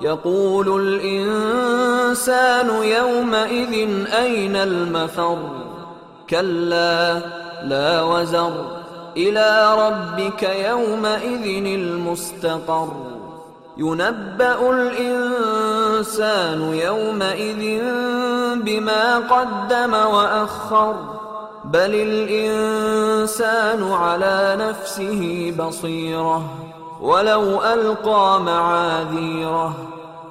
يقول الإنسان يومئذ أين المفر؟ كلا لا وزر. إلى ربك يومئذ المستقر. ينبأ الإنسان يومئذ بما قدم وأخر. بل الإنسان على نفسه بصيرة ولو ألقى معاذيره.